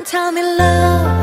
Don't tell me love.